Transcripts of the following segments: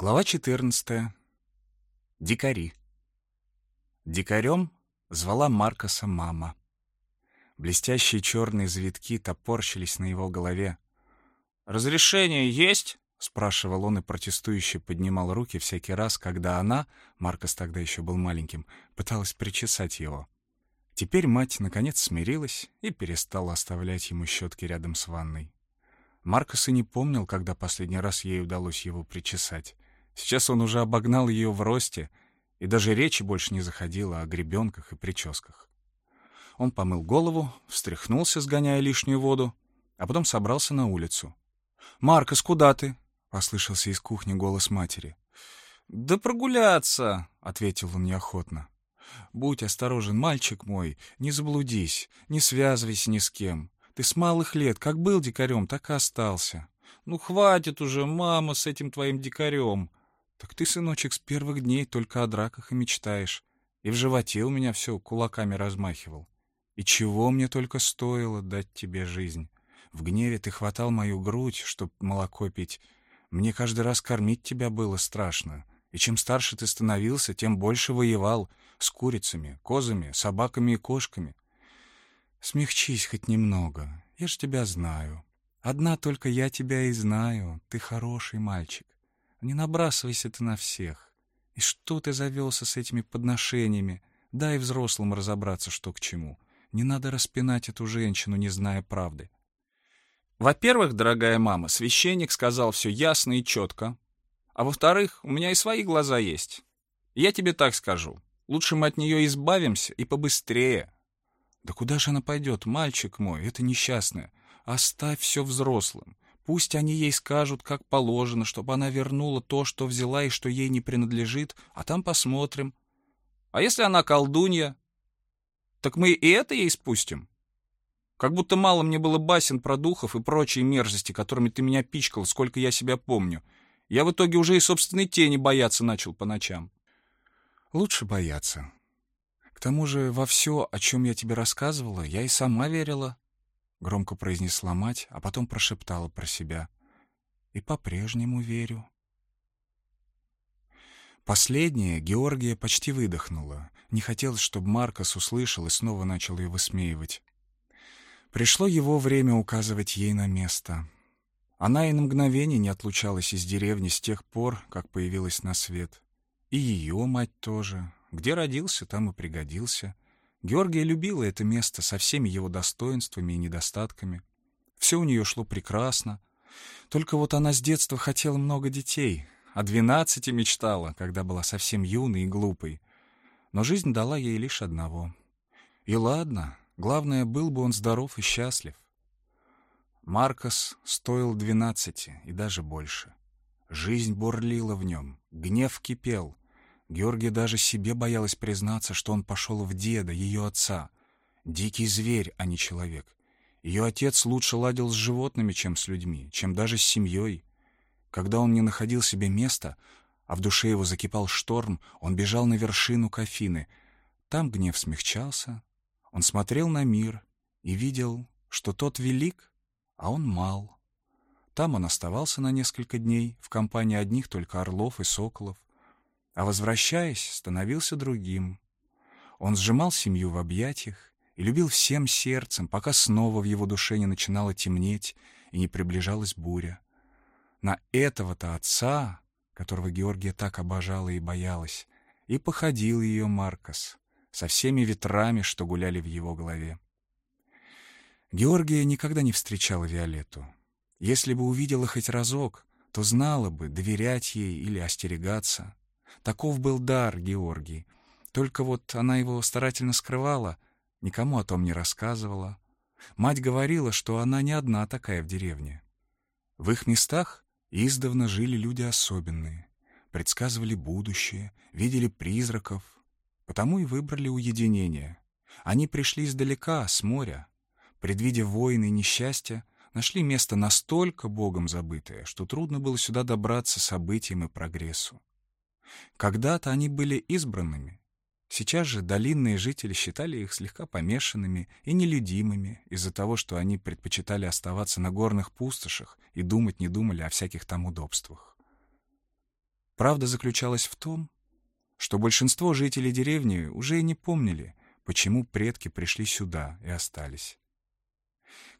Глава 14. Дикари. Дикарем звала Маркоса мама. Блестящие черные завитки топорщились на его голове. «Разрешение есть?» — спрашивал он и протестующе поднимал руки всякий раз, когда она, Маркос тогда еще был маленьким, пыталась причесать его. Теперь мать наконец смирилась и перестала оставлять ему щетки рядом с ванной. Маркос и не помнил, когда последний раз ей удалось его причесать. Сейчас он уже обогнал ее в росте, и даже речи больше не заходило о гребенках и прическах. Он помыл голову, встряхнулся, сгоняя лишнюю воду, а потом собрался на улицу. «Маркос, куда ты?» — послышался из кухни голос матери. «Да прогуляться», — ответил он неохотно. «Будь осторожен, мальчик мой, не заблудись, не связывайся ни с кем. Ты с малых лет как был дикарем, так и остался. Ну, хватит уже, мама, с этим твоим дикарем!» «Так ты, сыночек, с первых дней только о драках и мечтаешь. И в животе у меня все кулаками размахивал. И чего мне только стоило дать тебе жизнь? В гневе ты хватал мою грудь, чтоб молоко пить. Мне каждый раз кормить тебя было страшно. И чем старше ты становился, тем больше воевал с курицами, козами, собаками и кошками. Смягчись хоть немного, я ж тебя знаю. Одна только я тебя и знаю, ты хороший мальчик. Не набрасывайся ты на всех. И что ты завелся с этими подношениями? Дай взрослым разобраться, что к чему. Не надо распинать эту женщину, не зная правды. Во-первых, дорогая мама, священник сказал все ясно и четко. А во-вторых, у меня и свои глаза есть. Я тебе так скажу. Лучше мы от нее избавимся и побыстрее. Да куда же она пойдет, мальчик мой, это несчастная? Оставь все взрослым. Пусть они ей скажут, как положено, чтобы она вернула то, что взяла и что ей не принадлежит, а там посмотрим. А если она колдунья? Так мы и это ей спустим. Как будто мало мне было басен про духов и прочие мерзости, которыми ты меня пичкал, сколько я себя помню. Я в итоге уже и собственной тени бояться начал по ночам. Лучше бояться. К тому же во все, о чем я тебе рассказывала, я и сама верила. — громко произнесла мать, а потом прошептала про себя. «И по-прежнему верю». Последнее Георгия почти выдохнула. Не хотелось, чтобы Маркос услышал и снова начал ее высмеивать. Пришло его время указывать ей на место. Она и на мгновение не отлучалась из деревни с тех пор, как появилась на свет. И ее мать тоже. Где родился, там и пригодился — Георгия любила это место со всеми его достоинствами и недостатками. Все у нее шло прекрасно. Только вот она с детства хотела много детей, о двенадцати мечтала, когда была совсем юной и глупой. Но жизнь дала ей лишь одного. И ладно, главное, был бы он здоров и счастлив. Маркос стоил двенадцати и даже больше. Жизнь бурлила в нем, гнев кипел, Георгия даже себе боялась признаться, что он пошел в деда, ее отца. Дикий зверь, а не человек. Ее отец лучше ладил с животными, чем с людьми, чем даже с семьей. Когда он не находил себе места, а в душе его закипал шторм, он бежал на вершину Кафины. Там гнев смягчался. Он смотрел на мир и видел, что тот велик, а он мал. Там он оставался на несколько дней в компании одних только орлов и соколов а, возвращаясь, становился другим. Он сжимал семью в объятиях и любил всем сердцем, пока снова в его душе не начинало темнеть и не приближалась буря. На этого-то отца, которого Георгия так обожала и боялась, и походил ее Маркос со всеми ветрами, что гуляли в его голове. Георгия никогда не встречала Виолетту. Если бы увидела хоть разок, то знала бы, доверять ей или остерегаться. Таков был дар Георгий. Только вот она его старательно скрывала, никому о том не рассказывала. Мать говорила, что она не одна такая в деревне. В их местах издавна жили люди особенные, предсказывали будущее, видели призраков, потому и выбрали уединение. Они пришли издалека, с моря. Предвидя войны и несчастья, нашли место настолько богом забытое, что трудно было сюда добраться событиям и прогрессу. Когда-то они были избранными. Сейчас же долинные жители считали их слегка помешанными и нелюдимыми из-за того, что они предпочитали оставаться на горных пустошах и думать не думали о всяких там удобствах. Правда заключалась в том, что большинство жителей деревни уже и не помнили, почему предки пришли сюда и остались.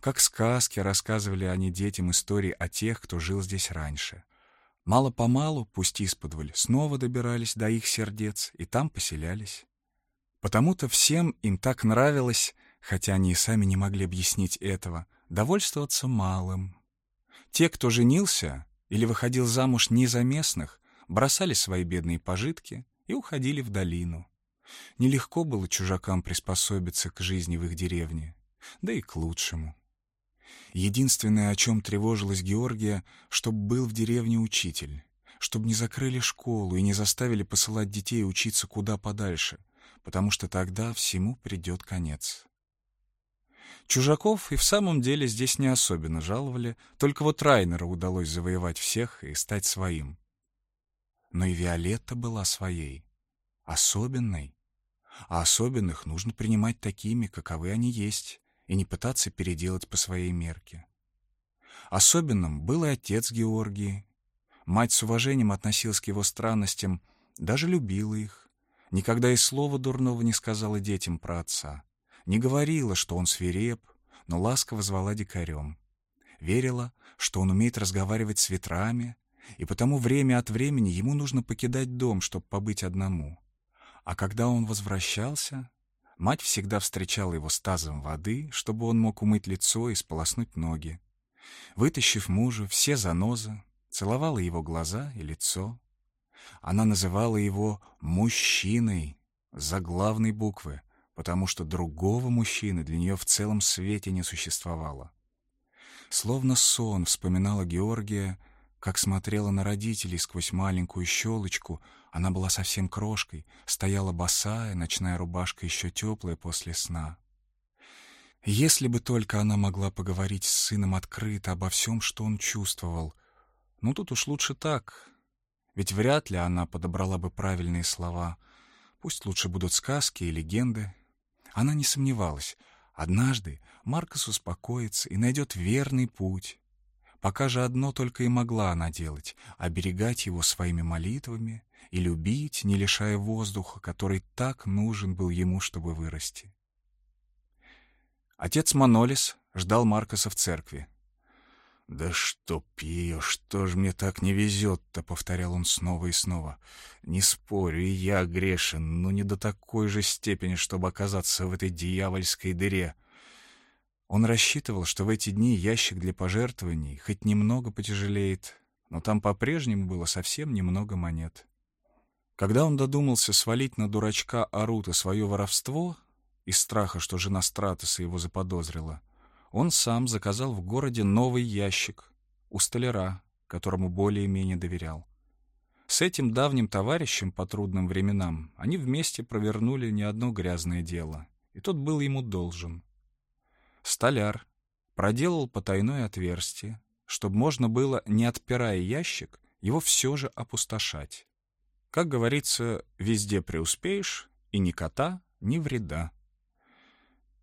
Как сказки рассказывали они детям истории о тех, кто жил здесь раньше. Мало-помалу, пусть исподволь, снова добирались до их сердец и там поселялись. Потому-то всем им так нравилось, хотя они и сами не могли объяснить этого, довольствоваться малым. Те, кто женился или выходил замуж не за местных, бросали свои бедные пожитки и уходили в долину. Нелегко было чужакам приспособиться к жизни в их деревне, да и к лучшему. Единственное, о чем тревожилась Георгия, чтобы был в деревне учитель, чтобы не закрыли школу и не заставили посылать детей учиться куда подальше, потому что тогда всему придет конец. Чужаков и в самом деле здесь не особенно жаловали, только вот Райнеру удалось завоевать всех и стать своим. Но и Виолетта была своей, особенной. А особенных нужно принимать такими, каковы они есть, и не пытаться переделать по своей мерке. Особенным был и отец Георгии. Мать с уважением относилась к его странностям, даже любила их. Никогда и слова дурного не сказала детям про отца. Не говорила, что он свиреп, но ласково звала дикарем. Верила, что он умеет разговаривать с ветрами, и потому время от времени ему нужно покидать дом, чтобы побыть одному. А когда он возвращался, мать всегда встречала его с тазом воды, чтобы он мог умыть лицо и сполоснуть ноги. Вытащив мужа все занозы, целовала его глаза и лицо. Она называла его «мужчиной» за главной буквы, потому что другого мужчины для нее в целом свете не существовало. Словно сон вспоминала Георгия, как смотрела на родителей сквозь маленькую щелочку, она была совсем крошкой, стояла босая, ночная рубашка еще теплая после сна. Если бы только она могла поговорить с сыном открыто обо всем, что он чувствовал. Ну, тут уж лучше так. Ведь вряд ли она подобрала бы правильные слова. Пусть лучше будут сказки и легенды. Она не сомневалась. Однажды Маркос успокоится и найдет верный путь. Пока же одно только и могла она делать — оберегать его своими молитвами и любить, не лишая воздуха, который так нужен был ему, чтобы вырасти. Отец Манолис ждал Маркоса в церкви. «Да чтоб ее, что ж мне так не везет-то?» — повторял он снова и снова. «Не спорю, я грешен, но не до такой же степени, чтобы оказаться в этой дьявольской дыре». Он рассчитывал, что в эти дни ящик для пожертвований хоть немного потяжелеет, но там по-прежнему было совсем немного монет. Когда он додумался свалить на дурачка Арута свое воровство, из страха, что жена Стратоса его заподозрила, он сам заказал в городе новый ящик у столяра, которому более-менее доверял. С этим давним товарищем по трудным временам они вместе провернули не одно грязное дело, и тот был ему должен. Столяр проделал потайное отверстие, чтобы можно было, не отпирая ящик, его все же опустошать. Как говорится, везде преуспеешь, и ни кота, ни вреда.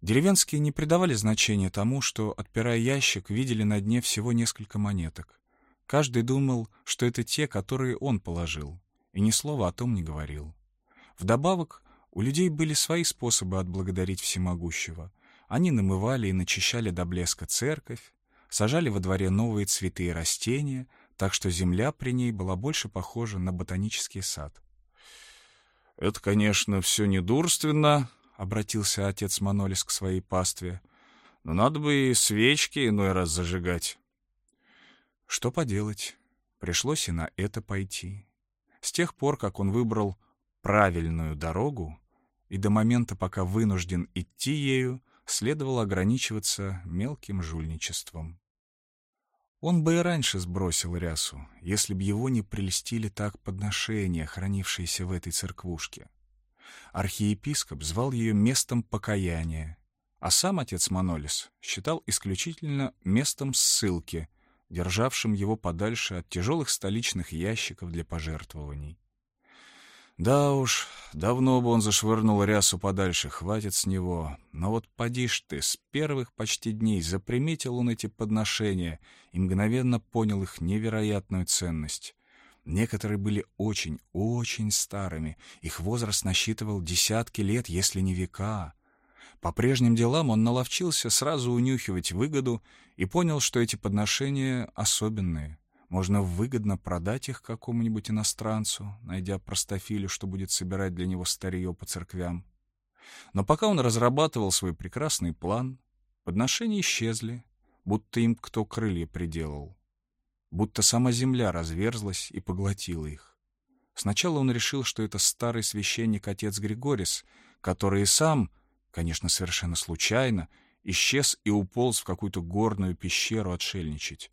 Деревенские не придавали значения тому, что, отпирая ящик, видели на дне всего несколько монеток. Каждый думал, что это те, которые он положил, и ни слова о том не говорил. Вдобавок, у людей были свои способы отблагодарить всемогущего. Они намывали и начищали до блеска церковь, сажали во дворе новые цветы и растения, так что земля при ней была больше похожа на ботанический сад. «Это, конечно, все недурственно», — обратился отец Манолис к своей пастве, «но надо бы и свечки иной раз зажигать». Что поделать, пришлось и на это пойти. С тех пор, как он выбрал правильную дорогу, и до момента, пока вынужден идти ею, следовало ограничиваться мелким жульничеством. Он бы и раньше сбросил рясу, если б его не прельстили так подношения, хранившиеся в этой церквушке. Архиепископ звал ее местом покаяния, а сам отец Манолис считал исключительно местом ссылки, державшим его подальше от тяжелых столичных ящиков для пожертвований. Да уж, давно бы он зашвырнул рясу подальше, хватит с него. Но вот поди ж ты, с первых почти дней заприметил он эти подношения и мгновенно понял их невероятную ценность. Некоторые были очень-очень старыми, их возраст насчитывал десятки лет, если не века. По прежним делам он наловчился сразу унюхивать выгоду и понял, что эти подношения особенные. Можно выгодно продать их какому-нибудь иностранцу, найдя простофилю, что будет собирать для него старье по церквям. Но пока он разрабатывал свой прекрасный план, подношения исчезли, будто им кто крылья приделал. Будто сама земля разверзлась и поглотила их. Сначала он решил, что это старый священник отец Григорис, который и сам, конечно, совершенно случайно, исчез и уполз в какую-то горную пещеру отшельничать.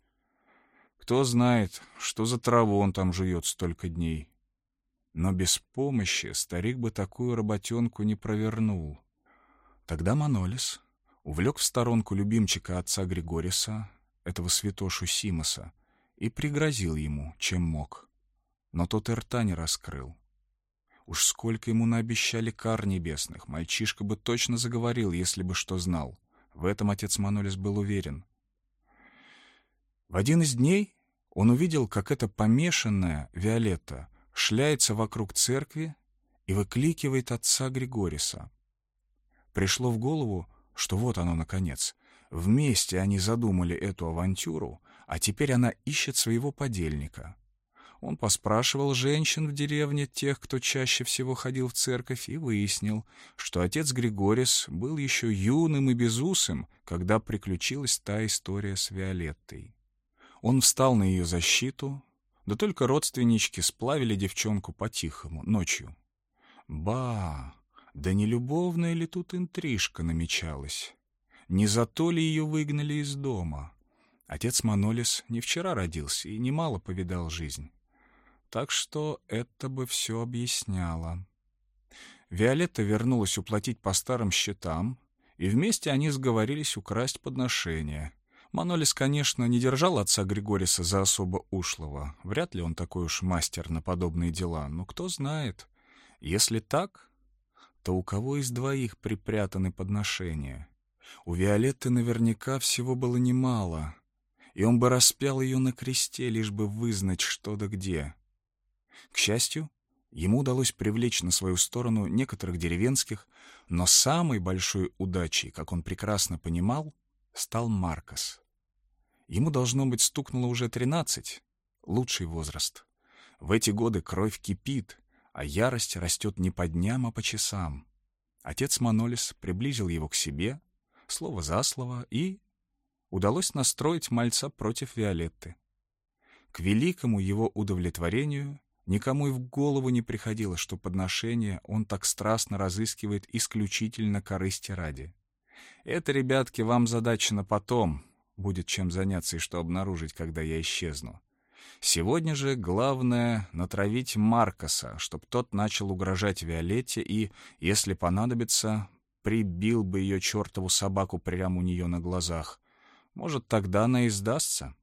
Кто знает, что за траву он там жует столько дней. Но без помощи старик бы такую работенку не провернул. Тогда Манолис увлек в сторонку любимчика отца Григориса, этого святошу Симоса, и пригрозил ему, чем мог. Но тот и рта не раскрыл. Уж сколько ему наобещали кар небесных, мальчишка бы точно заговорил, если бы что знал. В этом отец Манолис был уверен. В один из дней он увидел, как эта помешанная Виолетта шляется вокруг церкви и выкликивает отца Григориса. Пришло в голову, что вот оно, наконец. Вместе они задумали эту авантюру, а теперь она ищет своего подельника. Он поспрашивал женщин в деревне, тех, кто чаще всего ходил в церковь, и выяснил, что отец Григорис был еще юным и безусым, когда приключилась та история с Виолеттой. Он встал на ее защиту, да только родственнички сплавили девчонку по-тихому, ночью. Ба, да не любовная ли тут интрижка намечалась? Не за то ли ее выгнали из дома? Отец Манолис не вчера родился и немало повидал жизнь. Так что это бы все объясняло. Виолетта вернулась уплатить по старым счетам, и вместе они сговорились украсть подношение. Манолис, конечно, не держал отца Григориса за особо ушлого. Вряд ли он такой уж мастер на подобные дела, но кто знает. Если так, то у кого из двоих припрятаны подношения? У Виолетты наверняка всего было немало — и он бы распял ее на кресте, лишь бы вызнать что да где. К счастью, ему удалось привлечь на свою сторону некоторых деревенских, но самой большой удачей, как он прекрасно понимал, стал Маркос. Ему, должно быть, стукнуло уже тринадцать, лучший возраст. В эти годы кровь кипит, а ярость растет не по дням, а по часам. Отец Манолис приблизил его к себе, слово за слово, и удалось настроить мальца против Виолетты. К великому его удовлетворению никому и в голову не приходило, что подношение он так страстно разыскивает исключительно корысти ради. Это, ребятки, вам задача на потом, будет чем заняться и что обнаружить, когда я исчезну. Сегодня же главное — натравить Маркоса, чтоб тот начал угрожать Виолетте и, если понадобится, прибил бы ее чертову собаку прямо у нее на глазах. Может, тогда она и сдастся.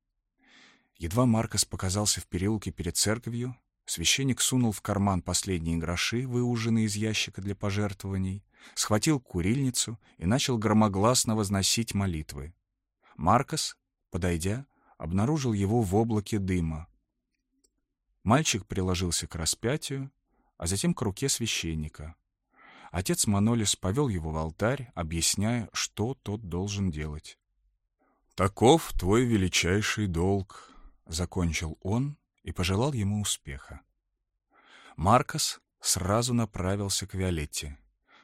Едва Маркос показался в переулке перед церковью, священник сунул в карман последние гроши, выуженные из ящика для пожертвований, схватил курильницу и начал громогласно возносить молитвы. Маркос, подойдя, обнаружил его в облаке дыма. Мальчик приложился к распятию, а затем к руке священника. Отец Манолис повел его в алтарь, объясняя, что тот должен делать. «Таков твой величайший долг», — закончил он и пожелал ему успеха. Маркос сразу направился к Виолетте.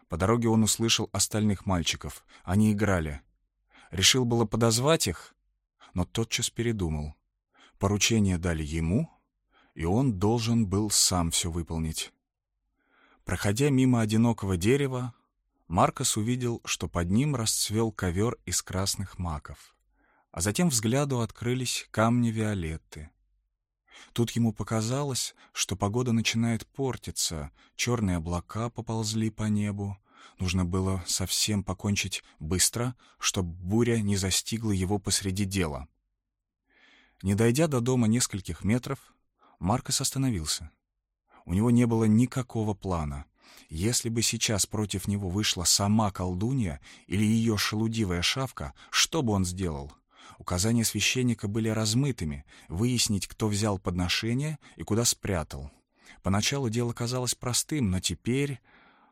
По дороге он услышал остальных мальчиков. Они играли. Решил было подозвать их, но тотчас передумал. Поручение дали ему, и он должен был сам все выполнить. Проходя мимо одинокого дерева, Маркос увидел, что под ним расцвел ковер из красных маков а затем взгляду открылись камни Виолетты. Тут ему показалось, что погода начинает портиться, черные облака поползли по небу. Нужно было совсем покончить быстро, чтобы буря не застигла его посреди дела. Не дойдя до дома нескольких метров, Маркос остановился. У него не было никакого плана. Если бы сейчас против него вышла сама колдунья или ее шелудивая шавка, что бы он сделал? Указания священника были размытыми, выяснить, кто взял подношение и куда спрятал. Поначалу дело казалось простым, но теперь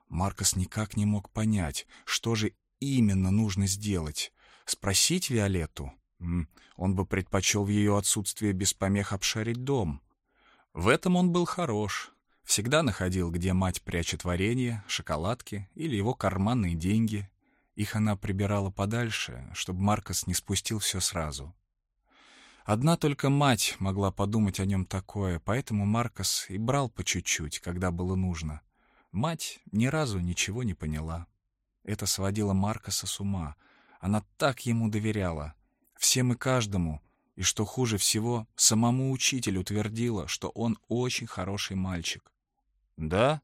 Маркос никак не мог понять, что же именно нужно сделать. Спросить Виолетту? Он бы предпочел в ее отсутствие без помех обшарить дом. В этом он был хорош. Всегда находил, где мать прячет варенье, шоколадки или его карманные деньги. Их она прибирала подальше, чтобы Маркос не спустил все сразу. Одна только мать могла подумать о нем такое, поэтому Маркос и брал по чуть-чуть, когда было нужно. Мать ни разу ничего не поняла. Это сводило Маркоса с ума. Она так ему доверяла. Всем и каждому. И что хуже всего, самому учителю твердила, что он очень хороший мальчик. «Да?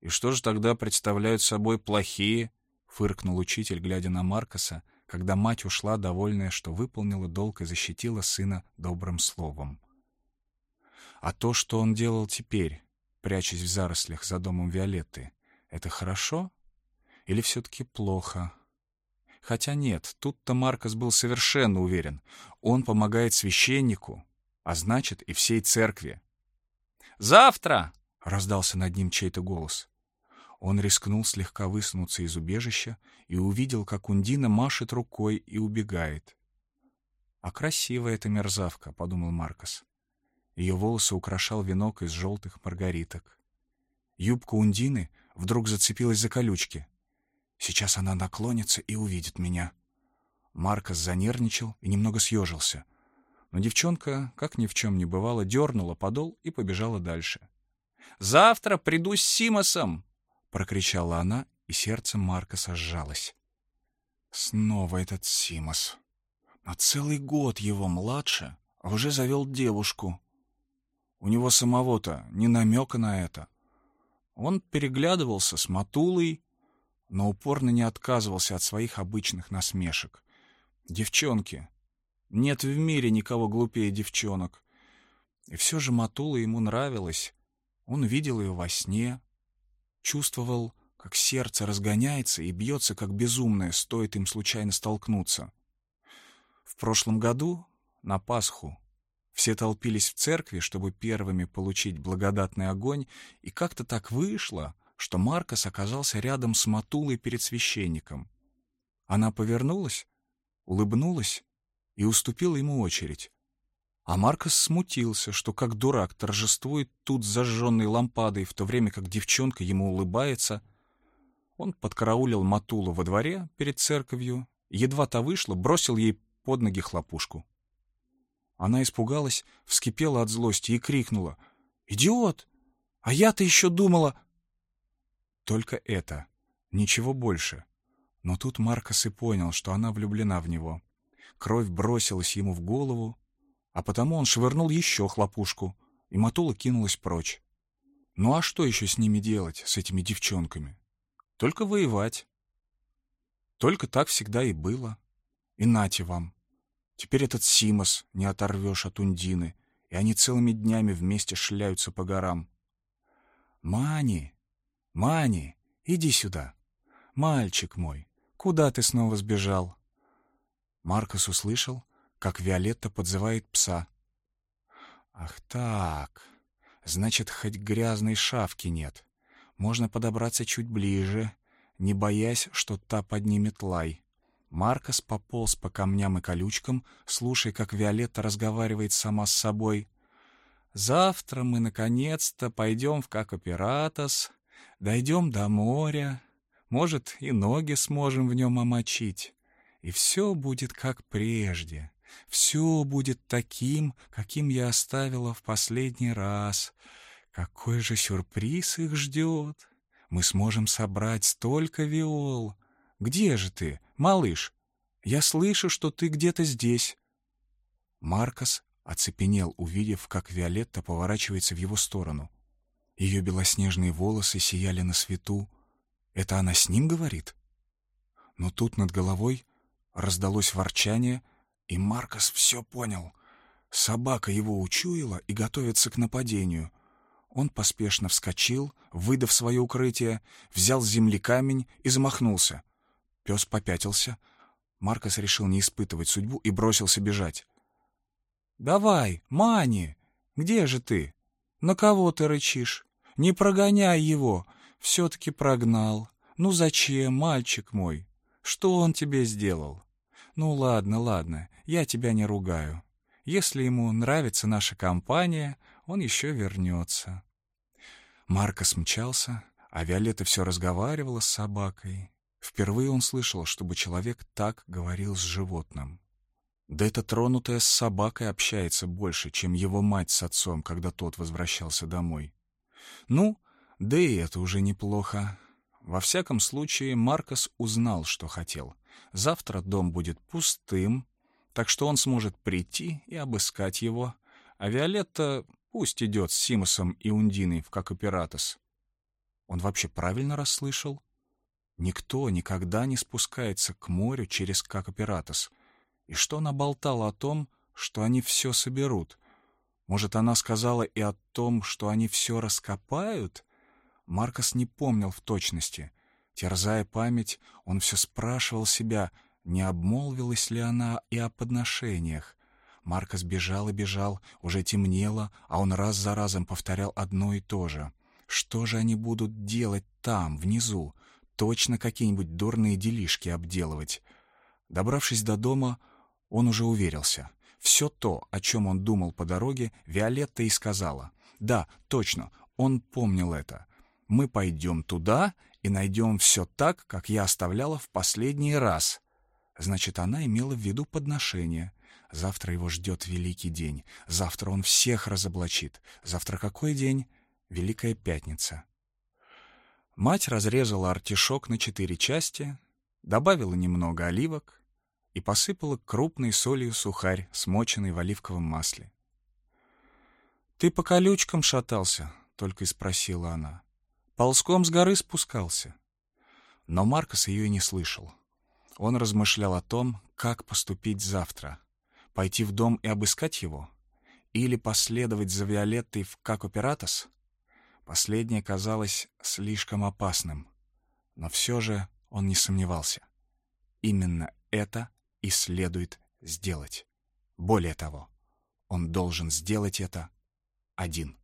И что же тогда представляют собой плохие?» — фыркнул учитель, глядя на Маркоса, когда мать ушла, довольная, что выполнила долг и защитила сына добрым словом. А то, что он делал теперь, прячась в зарослях за домом Виолетты, это хорошо или все-таки плохо? Хотя нет, тут-то Маркос был совершенно уверен. Он помогает священнику, а значит и всей церкви. «Завтра!» — раздался над ним чей-то голос. Он рискнул слегка высунуться из убежища и увидел, как Ундина машет рукой и убегает. «А красивая эта мерзавка», — подумал Маркос. Ее волосы украшал венок из желтых маргариток. Юбка Ундины вдруг зацепилась за колючки. Сейчас она наклонится и увидит меня. Маркос занервничал и немного съежился. Но девчонка, как ни в чем не бывало, дернула подол и побежала дальше. «Завтра приду с Симосом!» прокричала она, и сердце Маркоса сжалось. Снова этот Симос. На целый год его младше, а уже завел девушку. У него самого-то не намека на это. Он переглядывался с Матулой, но упорно не отказывался от своих обычных насмешек. Девчонки. Нет в мире никого глупее девчонок. И все же Матула ему нравилась. Он видел ее во сне, Чувствовал, как сердце разгоняется и бьется, как безумное, стоит им случайно столкнуться. В прошлом году, на Пасху, все толпились в церкви, чтобы первыми получить благодатный огонь, и как-то так вышло, что Маркос оказался рядом с Матулой перед священником. Она повернулась, улыбнулась и уступила ему очередь. А Маркос смутился, что как дурак торжествует тут зажженной лампадой, в то время как девчонка ему улыбается. Он подкараулил Матулу во дворе перед церковью, едва та вышла, бросил ей под ноги хлопушку. Она испугалась, вскипела от злости и крикнула «Идиот! А я-то еще думала...» Только это, ничего больше. Но тут Маркос и понял, что она влюблена в него. Кровь бросилась ему в голову, а потому он швырнул еще хлопушку, и Матула кинулась прочь. Ну а что еще с ними делать, с этими девчонками? Только воевать. Только так всегда и было. И нате вам. Теперь этот Симос не оторвешь от Ундины, и они целыми днями вместе шляются по горам. Мани, Мани, иди сюда. Мальчик мой, куда ты снова сбежал? Маркос услышал, как Виолетта подзывает пса. Ах так, значит, хоть грязной шавки нет. Можно подобраться чуть ближе, не боясь, что та поднимет лай. Маркос пополз по камням и колючкам, слушая, как Виолетта разговаривает сама с собой. «Завтра мы, наконец-то, пойдем в Какоператос, дойдем до моря, может, и ноги сможем в нем омочить, и все будет как прежде». Все будет таким, каким я оставила в последний раз. Какой же сюрприз их ждет? Мы сможем собрать столько виол. Где же ты, малыш? Я слышу, что ты где-то здесь. Маркос оцепенел, увидев, как Виолетта поворачивается в его сторону. Ее белоснежные волосы сияли на свету. Это она с ним говорит? Но тут над головой раздалось ворчание — и Маркос все понял. Собака его учуяла и готовится к нападению. Он поспешно вскочил, выдав свое укрытие, взял с земли камень и замахнулся. Пес попятился. Маркос решил не испытывать судьбу и бросился бежать. «Давай, Мани! Где же ты? На кого ты рычишь? Не прогоняй его! Все-таки прогнал. Ну зачем, мальчик мой? Что он тебе сделал? Ну ладно, ладно, я тебя не ругаю. Если ему нравится наша компания, он еще вернется». Маркос мчался, а Виолетта все разговаривала с собакой. Впервые он слышал, чтобы человек так говорил с животным. Да эта тронутая с собакой общается больше, чем его мать с отцом, когда тот возвращался домой. Ну, да и это уже неплохо. Во всяком случае, Маркос узнал, что хотел. Завтра дом будет пустым, так что он сможет прийти и обыскать его, а Виолетта пусть идет с Симосом и Ундиной в Какоператос. Он вообще правильно расслышал? Никто никогда не спускается к морю через Какоператос — и что она болтала о том, что они все соберут? Может, она сказала и о том, что они все раскопают? Маркос не помнил в точности. Терзая память, он все спрашивал себя, не обмолвилась ли она и о подношениях. Маркос бежал и бежал, уже темнело, а он раз за разом повторял одно и то же. Что же они будут делать там, внизу? Точно какие-нибудь дурные делишки обделывать. Добравшись до дома, он уже уверился. Все то, о чем он думал по дороге, Виолетта и сказала. Да, точно, он помнил это. Мы пойдем туда и найдем все так, как я оставляла в последний раз. Значит, она имела в виду подношение. Завтра его ждет великий день. Завтра он всех разоблачит. Завтра какой день? Великая Пятница. Мать разрезала артишок на четыре части, добавила немного оливок, и посыпала крупной солью сухарь, смоченный в оливковом масле. «Ты по колючкам шатался?» — только и спросила она. «Ползком с горы спускался?» Но Маркос ее и не слышал. Он размышлял о том, как поступить завтра. Пойти в дом и обыскать его? Или последовать за Виолеттой в Какоператос? Последнее казалось слишком опасным. Но все же он не сомневался. Именно это и следует сделать. Более того, он должен сделать это один.